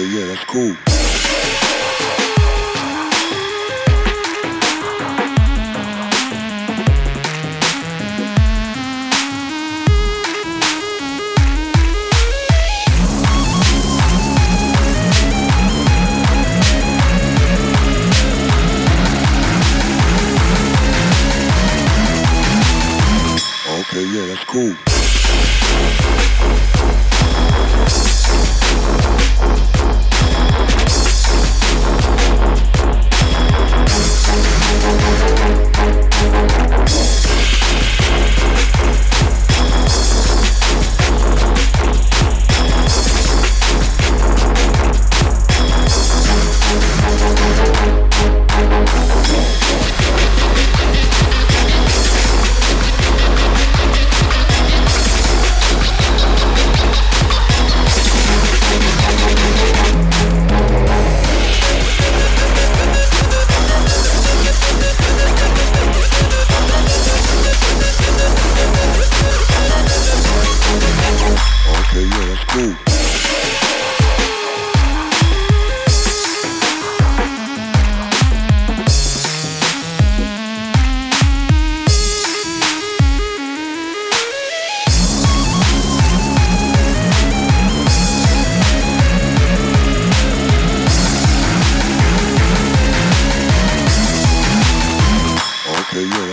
yeah, that's cool. Okay, yeah, that's cool. Okay, yeah, that's cool. Okay,